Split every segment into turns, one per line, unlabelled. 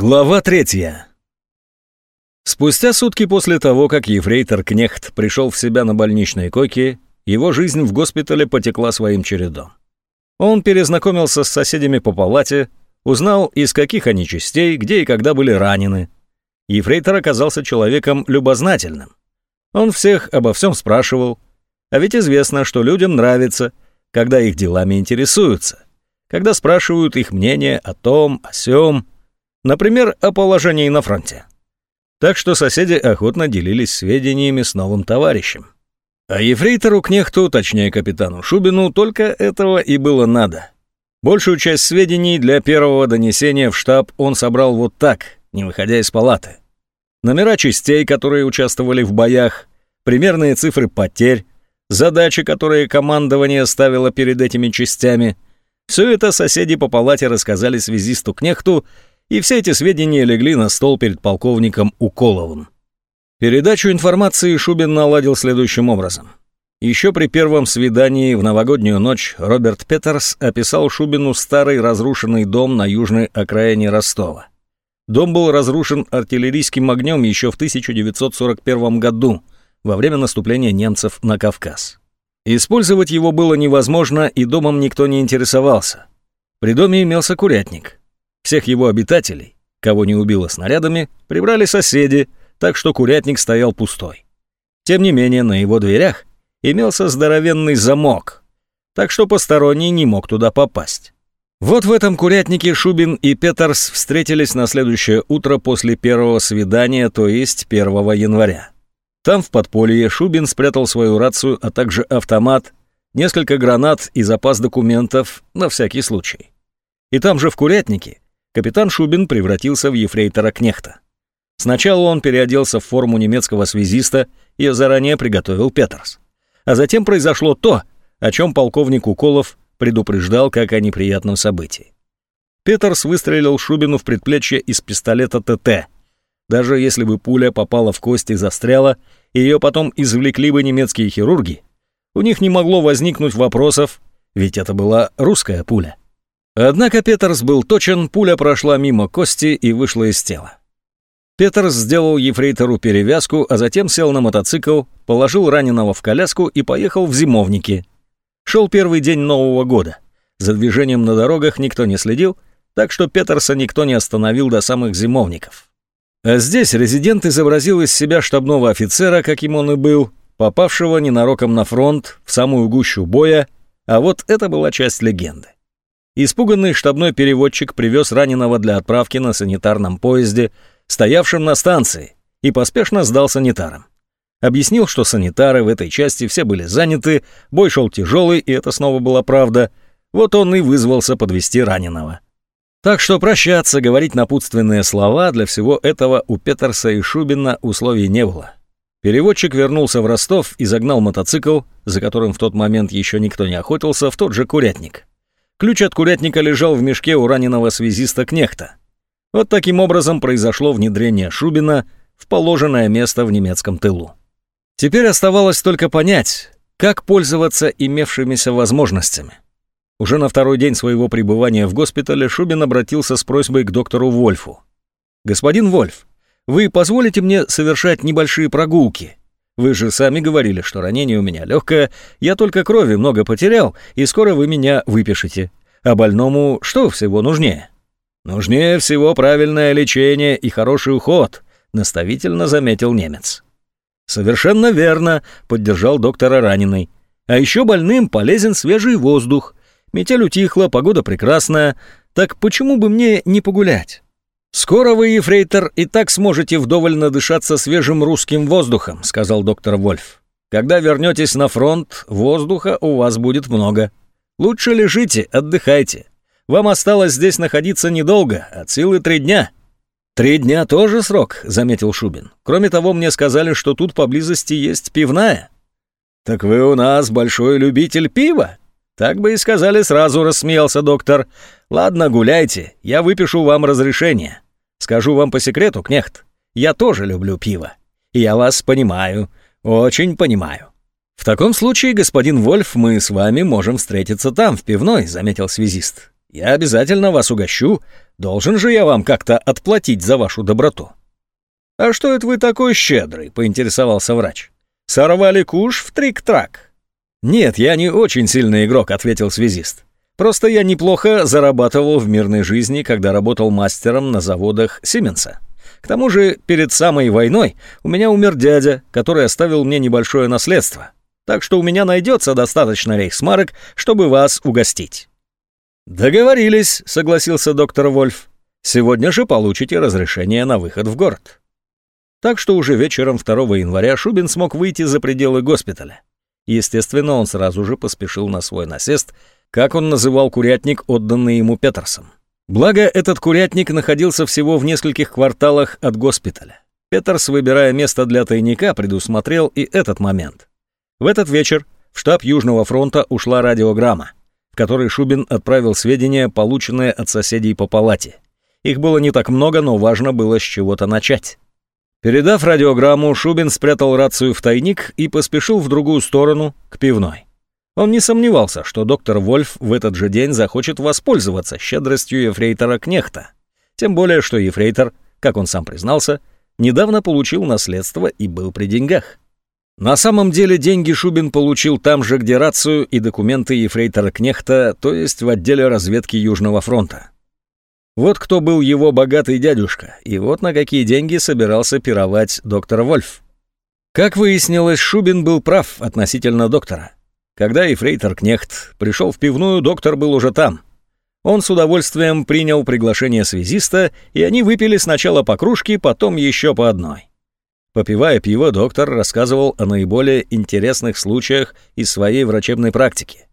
Глава третья. Спустя сутки после того, как ефрейтор Кнехт пришел в себя на больничной койке, его жизнь в госпитале потекла своим чередом. Он перезнакомился с соседями по палате, узнал, из каких они частей, где и когда были ранены. Ефрейтор оказался человеком любознательным. Он всех обо всем спрашивал, а ведь известно, что людям нравится, когда их делами интересуются, когда спрашивают их мнение о том, о сём, Например, о положении на фронте. Так что соседи охотно делились сведениями с новым товарищем. А ефрейтору Кнехту, точнее капитану Шубину, только этого и было надо. Большую часть сведений для первого донесения в штаб он собрал вот так, не выходя из палаты. Номера частей, которые участвовали в боях, примерные цифры потерь, задачи, которые командование ставило перед этими частями. Все это соседи по палате рассказали связисту Кнехту, и все эти сведения легли на стол перед полковником Уколовым. Передачу информации Шубин наладил следующим образом. Еще при первом свидании в новогоднюю ночь Роберт Петерс описал Шубину старый разрушенный дом на южной окраине Ростова. Дом был разрушен артиллерийским огнем еще в 1941 году, во время наступления немцев на Кавказ. Использовать его было невозможно, и домом никто не интересовался. При доме имелся курятник. Всех его обитателей, кого не убило снарядами, прибрали соседи, так что курятник стоял пустой. Тем не менее, на его дверях имелся здоровенный замок, так что посторонний не мог туда попасть. Вот в этом курятнике Шубин и Петерс встретились на следующее утро после первого свидания, то есть 1 января. Там в подполье Шубин спрятал свою рацию, а также автомат, несколько гранат и запас документов на всякий случай. И там же в курятнике капитан Шубин превратился в ефрейтора Кнехта. Сначала он переоделся в форму немецкого связиста, ее заранее приготовил Петерс. А затем произошло то, о чем полковник Уколов предупреждал как о неприятном событии. Петерс выстрелил Шубину в предплечье из пистолета ТТ. Даже если бы пуля попала в кость и застряла, и ее потом извлекли бы немецкие хирурги, у них не могло возникнуть вопросов, ведь это была русская пуля. Однако Петерс был точен, пуля прошла мимо кости и вышла из тела. Петерс сделал ефрейтору перевязку, а затем сел на мотоцикл, положил раненого в коляску и поехал в зимовники. Шел первый день Нового года. За движением на дорогах никто не следил, так что Петерса никто не остановил до самых зимовников. А здесь резидент изобразил из себя штабного офицера, каким он и был, попавшего ненароком на фронт, в самую гущу боя, а вот это была часть легенды. Испуганный штабной переводчик привез раненого для отправки на санитарном поезде, стоявшем на станции, и поспешно сдал санитарам. Объяснил, что санитары в этой части все были заняты, бой шел тяжелый, и это снова была правда. Вот он и вызвался подвести раненого. Так что прощаться, говорить напутственные слова, для всего этого у Петерса и Шубина условий не было. Переводчик вернулся в Ростов и загнал мотоцикл, за которым в тот момент еще никто не охотился, в тот же курятник. Ключ от курятника лежал в мешке у раненого связиста Кнехта. Вот таким образом произошло внедрение Шубина в положенное место в немецком тылу. Теперь оставалось только понять, как пользоваться имевшимися возможностями. Уже на второй день своего пребывания в госпитале Шубин обратился с просьбой к доктору Вольфу. «Господин Вольф, вы позволите мне совершать небольшие прогулки? Вы же сами говорили, что ранение у меня легкое, я только крови много потерял, и скоро вы меня выпишете. А больному что всего нужнее? Нужнее всего правильное лечение и хороший уход, наставительно заметил немец. Совершенно верно, поддержал доктора раненый. А еще больным полезен свежий воздух. Метель утихла, погода прекрасная, так почему бы мне не погулять? «Скоро вы, ефрейтор, и так сможете вдоволь надышаться свежим русским воздухом», сказал доктор Вольф. «Когда вернетесь на фронт, воздуха у вас будет много. Лучше лежите, отдыхайте. Вам осталось здесь находиться недолго, от силы три дня». «Три дня тоже срок», — заметил Шубин. «Кроме того, мне сказали, что тут поблизости есть пивная». «Так вы у нас большой любитель пива?» «Так бы и сказали сразу», — рассмеялся доктор. «Ладно, гуляйте, я выпишу вам разрешение. Скажу вам по секрету, кнехт, я тоже люблю пиво. Я вас понимаю, очень понимаю». «В таком случае, господин Вольф, мы с вами можем встретиться там, в пивной», — заметил связист. «Я обязательно вас угощу. Должен же я вам как-то отплатить за вашу доброту». «А что это вы такой щедрый?» — поинтересовался врач. «Сорвали куш в трик-трак». «Нет, я не очень сильный игрок», — ответил связист. «Просто я неплохо зарабатывал в мирной жизни, когда работал мастером на заводах Сименса. К тому же, перед самой войной у меня умер дядя, который оставил мне небольшое наследство. Так что у меня найдется достаточно рейхсмарок, чтобы вас угостить». «Договорились», — согласился доктор Вольф. «Сегодня же получите разрешение на выход в город». Так что уже вечером 2 января Шубин смог выйти за пределы госпиталя. Естественно, он сразу же поспешил на свой насест, как он называл курятник, отданный ему Петерсом. Благо, этот курятник находился всего в нескольких кварталах от госпиталя. Петерс, выбирая место для тайника, предусмотрел и этот момент. В этот вечер в штаб Южного фронта ушла радиограмма, в которой Шубин отправил сведения, полученные от соседей по палате. Их было не так много, но важно было с чего-то начать. Передав радиограмму, Шубин спрятал рацию в тайник и поспешил в другую сторону, к пивной. Он не сомневался, что доктор Вольф в этот же день захочет воспользоваться щедростью ефрейтора Кнехта. Тем более, что ефрейтор, как он сам признался, недавно получил наследство и был при деньгах. На самом деле деньги Шубин получил там же, где рацию и документы ефрейтора Кнехта, то есть в отделе разведки Южного фронта. Вот кто был его богатый дядюшка, и вот на какие деньги собирался пировать доктор Вольф. Как выяснилось, Шубин был прав относительно доктора. Когда Ефрейтор Кнехт пришел в пивную, доктор был уже там. Он с удовольствием принял приглашение связиста, и они выпили сначала по кружке, потом еще по одной. Попивая пиво, доктор рассказывал о наиболее интересных случаях из своей врачебной практики.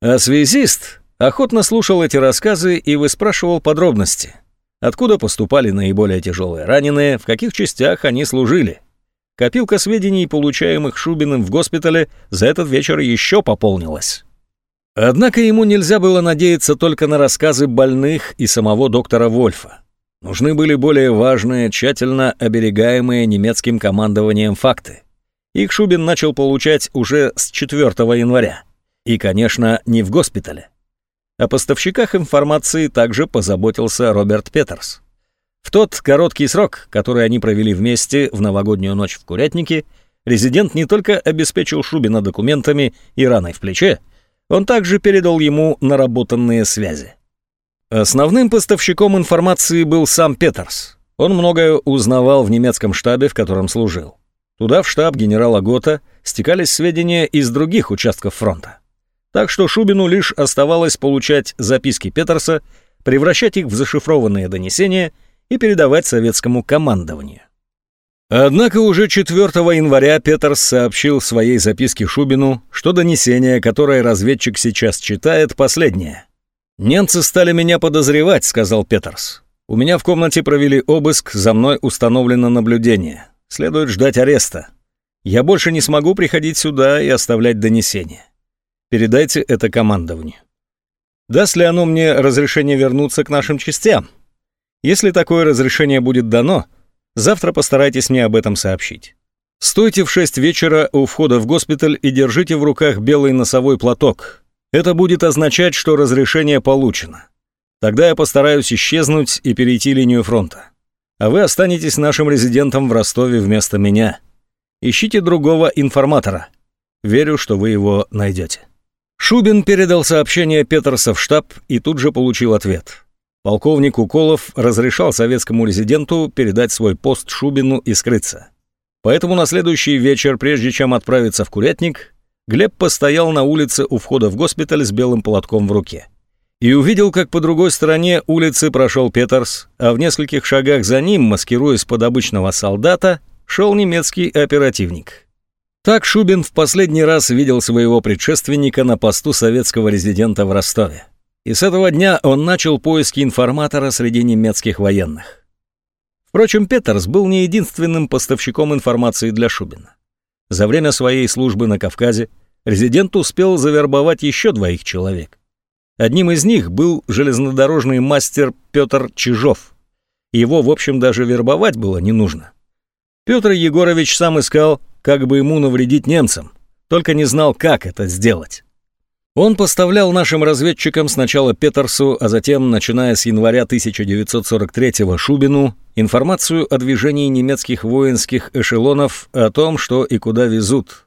А связист охотно слушал эти рассказы и выспрашивал подробности. Откуда поступали наиболее тяжелые раненые, в каких частях они служили – Копилка сведений, получаемых Шубиным в госпитале, за этот вечер еще пополнилась. Однако ему нельзя было надеяться только на рассказы больных и самого доктора Вольфа. Нужны были более важные, тщательно оберегаемые немецким командованием факты. Их Шубин начал получать уже с 4 января. И, конечно, не в госпитале. О поставщиках информации также позаботился Роберт Петерс. В тот короткий срок, который они провели вместе в новогоднюю ночь в Курятнике, резидент не только обеспечил Шубина документами и раной в плече, он также передал ему наработанные связи. Основным поставщиком информации был сам Петерс. Он многое узнавал в немецком штабе, в котором служил. Туда, в штаб генерала Гота, стекались сведения из других участков фронта. Так что Шубину лишь оставалось получать записки Петерса, превращать их в зашифрованные донесения и передавать советскому командованию. Однако уже 4 января Петерс сообщил в своей записке Шубину, что донесение, которое разведчик сейчас читает, последнее. «Немцы стали меня подозревать», — сказал Петерс. «У меня в комнате провели обыск, за мной установлено наблюдение. Следует ждать ареста. Я больше не смогу приходить сюда и оставлять донесение. Передайте это командованию. Даст ли оно мне разрешение вернуться к нашим частям?» Если такое разрешение будет дано, завтра постарайтесь мне об этом сообщить. Стойте в 6 вечера у входа в госпиталь и держите в руках белый носовой платок. Это будет означать, что разрешение получено. Тогда я постараюсь исчезнуть и перейти линию фронта. А вы останетесь нашим резидентом в Ростове вместо меня. Ищите другого информатора. Верю, что вы его найдете. Шубин передал сообщение Петерса в штаб и тут же получил ответ. Полковник Уколов разрешал советскому резиденту передать свой пост Шубину и скрыться. Поэтому на следующий вечер, прежде чем отправиться в Курятник, Глеб постоял на улице у входа в госпиталь с белым платком в руке. И увидел, как по другой стороне улицы прошел Петерс, а в нескольких шагах за ним, маскируясь под обычного солдата, шел немецкий оперативник. Так Шубин в последний раз видел своего предшественника на посту советского резидента в Ростове. И с этого дня он начал поиски информатора среди немецких военных. Впрочем, Петерс был не единственным поставщиком информации для Шубина. За время своей службы на Кавказе резидент успел завербовать еще двоих человек. Одним из них был железнодорожный мастер Петр Чижов. Его, в общем, даже вербовать было не нужно. Петр Егорович сам искал, как бы ему навредить немцам, только не знал, как это сделать. Он поставлял нашим разведчикам сначала Петерсу, а затем, начиная с января 1943-го, Шубину, информацию о движении немецких воинских эшелонов, о том, что и куда везут.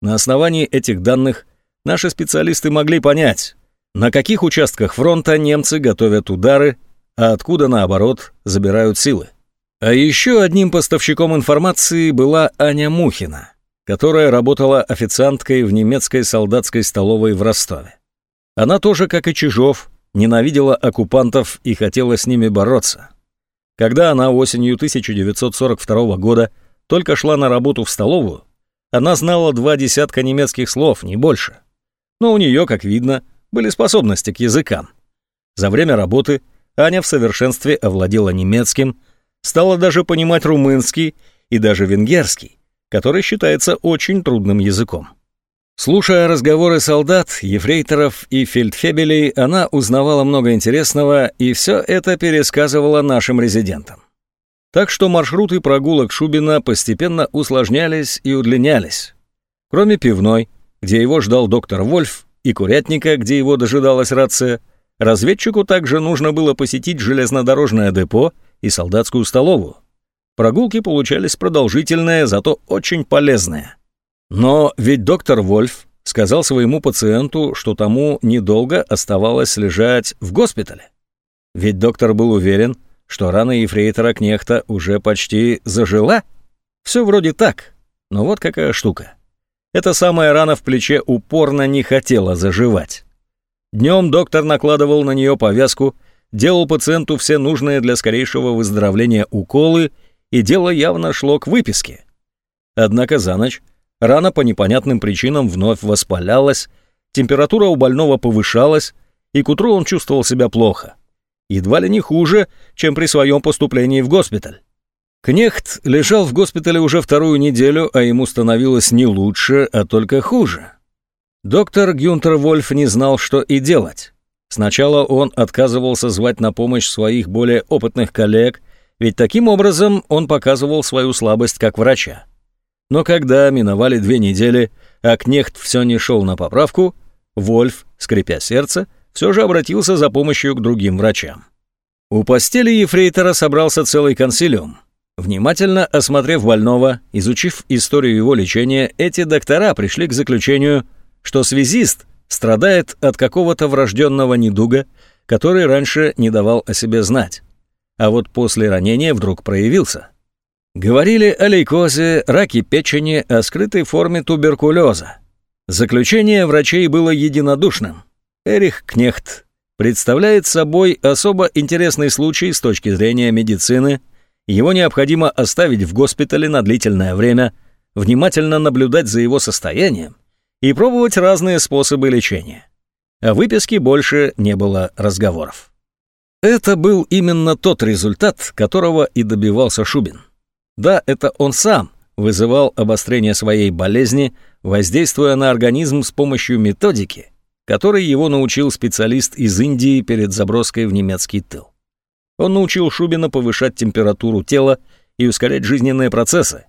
На основании этих данных наши специалисты могли понять, на каких участках фронта немцы готовят удары, а откуда, наоборот, забирают силы. А еще одним поставщиком информации была Аня Мухина – которая работала официанткой в немецкой солдатской столовой в Ростове. Она тоже, как и Чижов, ненавидела оккупантов и хотела с ними бороться. Когда она осенью 1942 года только шла на работу в столовую, она знала два десятка немецких слов, не больше. Но у нее, как видно, были способности к языкам. За время работы Аня в совершенстве овладела немецким, стала даже понимать румынский и даже венгерский, который считается очень трудным языком. Слушая разговоры солдат, ефрейторов и фельдфебелей, она узнавала много интересного и все это пересказывала нашим резидентам. Так что маршруты прогулок Шубина постепенно усложнялись и удлинялись. Кроме пивной, где его ждал доктор Вольф, и курятника, где его дожидалась рация, разведчику также нужно было посетить железнодорожное депо и солдатскую столовую. Прогулки получались продолжительные, зато очень полезные. Но ведь доктор Вольф сказал своему пациенту, что тому недолго оставалось лежать в госпитале. Ведь доктор был уверен, что рана ефрейтора Кнехта уже почти зажила. Все вроде так, но вот какая штука. Эта самая рана в плече упорно не хотела заживать. Днем доктор накладывал на нее повязку, делал пациенту все нужные для скорейшего выздоровления уколы и дело явно шло к выписке. Однако за ночь рана по непонятным причинам вновь воспалялась, температура у больного повышалась, и к утру он чувствовал себя плохо. Едва ли не хуже, чем при своем поступлении в госпиталь. Кнехт лежал в госпитале уже вторую неделю, а ему становилось не лучше, а только хуже. Доктор Гюнтер Вольф не знал, что и делать. Сначала он отказывался звать на помощь своих более опытных коллег, ведь таким образом он показывал свою слабость как врача. Но когда миновали две недели, а Кнехт все не шел на поправку, Вольф, скрипя сердце, все же обратился за помощью к другим врачам. У постели Ефрейтора собрался целый консилиум. Внимательно осмотрев больного, изучив историю его лечения, эти доктора пришли к заключению, что связист страдает от какого-то врожденного недуга, который раньше не давал о себе знать а вот после ранения вдруг проявился. Говорили о лейкозе, раке печени, о скрытой форме туберкулеза. Заключение врачей было единодушным. Эрих Кнехт представляет собой особо интересный случай с точки зрения медицины. Его необходимо оставить в госпитале на длительное время, внимательно наблюдать за его состоянием и пробовать разные способы лечения. О выписке больше не было разговоров. Это был именно тот результат, которого и добивался Шубин. Да, это он сам вызывал обострение своей болезни, воздействуя на организм с помощью методики, которой его научил специалист из Индии перед заброской в немецкий тыл. Он научил Шубина повышать температуру тела и ускорять жизненные процессы,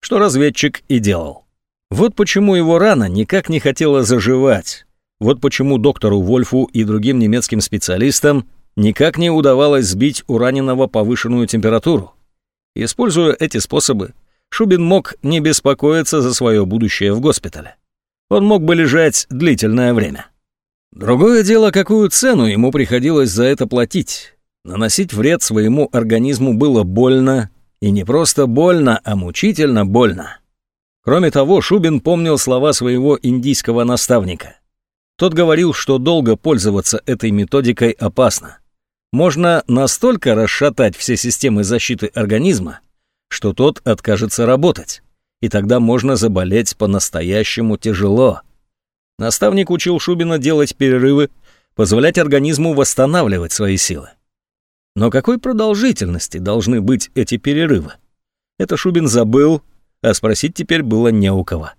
что разведчик и делал. Вот почему его рана никак не хотела заживать. Вот почему доктору Вольфу и другим немецким специалистам никак не удавалось сбить у раненого повышенную температуру. Используя эти способы, Шубин мог не беспокоиться за свое будущее в госпитале. Он мог бы лежать длительное время. Другое дело, какую цену ему приходилось за это платить. Наносить вред своему организму было больно, и не просто больно, а мучительно больно. Кроме того, Шубин помнил слова своего индийского наставника. Тот говорил, что долго пользоваться этой методикой опасно можно настолько расшатать все системы защиты организма, что тот откажется работать, и тогда можно заболеть по-настоящему тяжело. Наставник учил Шубина делать перерывы, позволять организму восстанавливать свои силы. Но какой продолжительности должны быть эти перерывы? Это Шубин забыл, а спросить теперь было не у кого.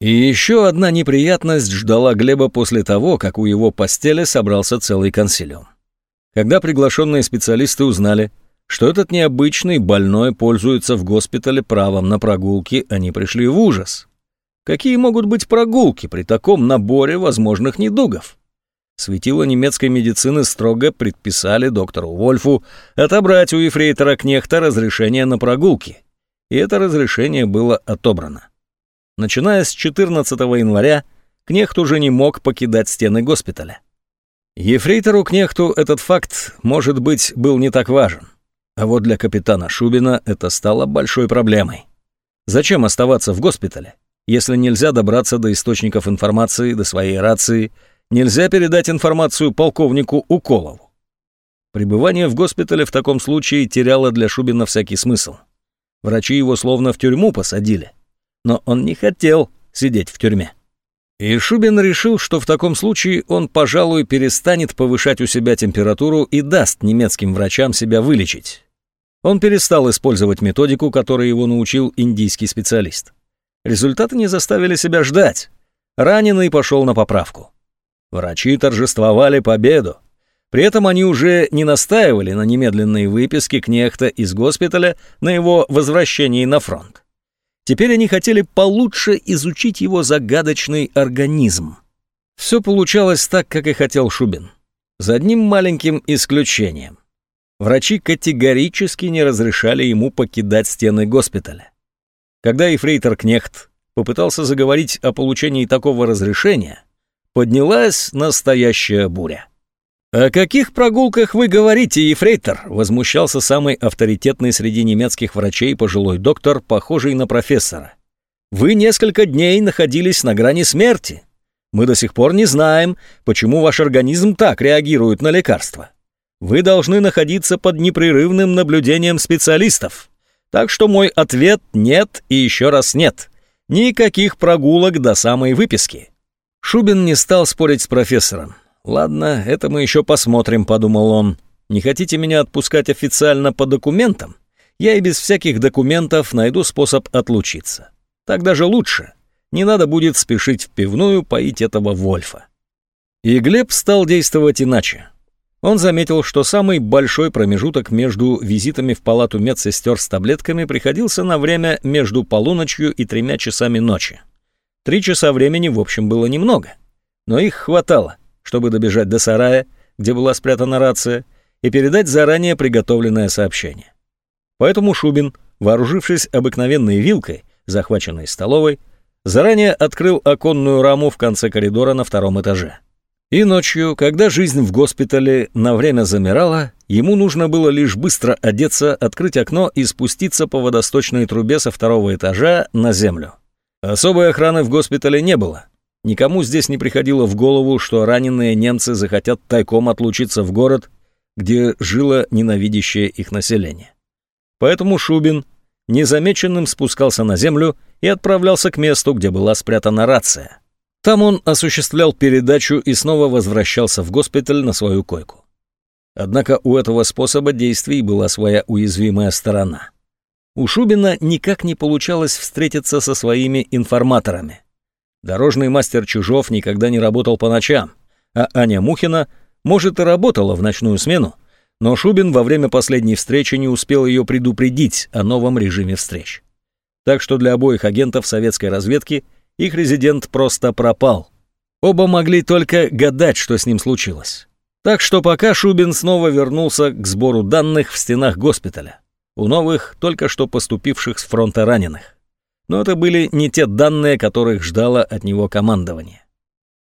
И еще одна неприятность ждала Глеба после того, как у его постели собрался целый консилиум. Когда приглашенные специалисты узнали, что этот необычный больной пользуется в госпитале правом на прогулки, они пришли в ужас. Какие могут быть прогулки при таком наборе возможных недугов? Светило немецкой медицины строго предписали доктору Вольфу отобрать у ефрейтора Кнехта разрешение на прогулки, и это разрешение было отобрано. Начиная с 14 января, Кнехт уже не мог покидать стены госпиталя. Ефрейтору Кнехту этот факт, может быть, был не так важен, а вот для капитана Шубина это стало большой проблемой. Зачем оставаться в госпитале, если нельзя добраться до источников информации, до своей рации, нельзя передать информацию полковнику Уколову? Пребывание в госпитале в таком случае теряло для Шубина всякий смысл. Врачи его словно в тюрьму посадили. Но он не хотел сидеть в тюрьме. И Шубин решил, что в таком случае он, пожалуй, перестанет повышать у себя температуру и даст немецким врачам себя вылечить. Он перестал использовать методику, которой его научил индийский специалист. Результаты не заставили себя ждать. Раненый пошел на поправку. Врачи торжествовали победу. При этом они уже не настаивали на немедленной выписке Кнехта из госпиталя на его возвращении на фронт. Теперь они хотели получше изучить его загадочный организм. Все получалось так, как и хотел Шубин. За одним маленьким исключением. Врачи категорически не разрешали ему покидать стены госпиталя. Когда ефрейтор Кнехт попытался заговорить о получении такого разрешения, поднялась настоящая буря. «О каких прогулках вы говорите, ефрейтор?» — возмущался самый авторитетный среди немецких врачей пожилой доктор, похожий на профессора. «Вы несколько дней находились на грани смерти. Мы до сих пор не знаем, почему ваш организм так реагирует на лекарства. Вы должны находиться под непрерывным наблюдением специалистов. Так что мой ответ — нет и еще раз нет. Никаких прогулок до самой выписки». Шубин не стал спорить с профессором. «Ладно, это мы еще посмотрим», — подумал он. «Не хотите меня отпускать официально по документам? Я и без всяких документов найду способ отлучиться. Так даже лучше. Не надо будет спешить в пивную поить этого Вольфа». И Глеб стал действовать иначе. Он заметил, что самый большой промежуток между визитами в палату медсестер с таблетками приходился на время между полуночью и тремя часами ночи. Три часа времени, в общем, было немного, но их хватало, чтобы добежать до сарая, где была спрятана рация, и передать заранее приготовленное сообщение. Поэтому Шубин, вооружившись обыкновенной вилкой, захваченной столовой, заранее открыл оконную раму в конце коридора на втором этаже. И ночью, когда жизнь в госпитале на время замирала, ему нужно было лишь быстро одеться, открыть окно и спуститься по водосточной трубе со второго этажа на землю. Особой охраны в госпитале не было. Никому здесь не приходило в голову, что раненые немцы захотят тайком отлучиться в город, где жило ненавидящее их население. Поэтому Шубин незамеченным спускался на землю и отправлялся к месту, где была спрятана рация. Там он осуществлял передачу и снова возвращался в госпиталь на свою койку. Однако у этого способа действий была своя уязвимая сторона. У Шубина никак не получалось встретиться со своими информаторами. Дорожный мастер Чужов никогда не работал по ночам, а Аня Мухина, может, и работала в ночную смену, но Шубин во время последней встречи не успел ее предупредить о новом режиме встреч. Так что для обоих агентов советской разведки их резидент просто пропал. Оба могли только гадать, что с ним случилось. Так что пока Шубин снова вернулся к сбору данных в стенах госпиталя у новых, только что поступивших с фронта раненых. Но это были не те данные, которых ждало от него командование.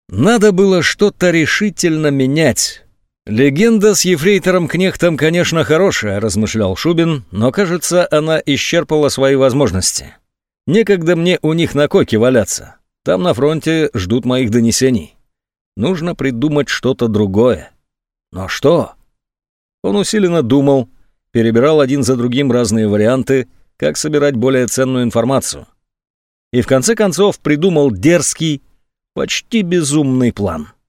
Надо было что-то решительно менять. Легенда с ефрейтором Кнехтом, конечно, хорошая, размышлял Шубин, но, кажется, она исчерпала свои возможности. Некогда мне у них на койке валяться. Там на фронте ждут моих донесений. Нужно придумать что-то другое. Но что? Он усиленно думал, перебирал один за другим разные варианты, как собирать более ценную информацию. И в конце концов придумал дерзкий, почти безумный план –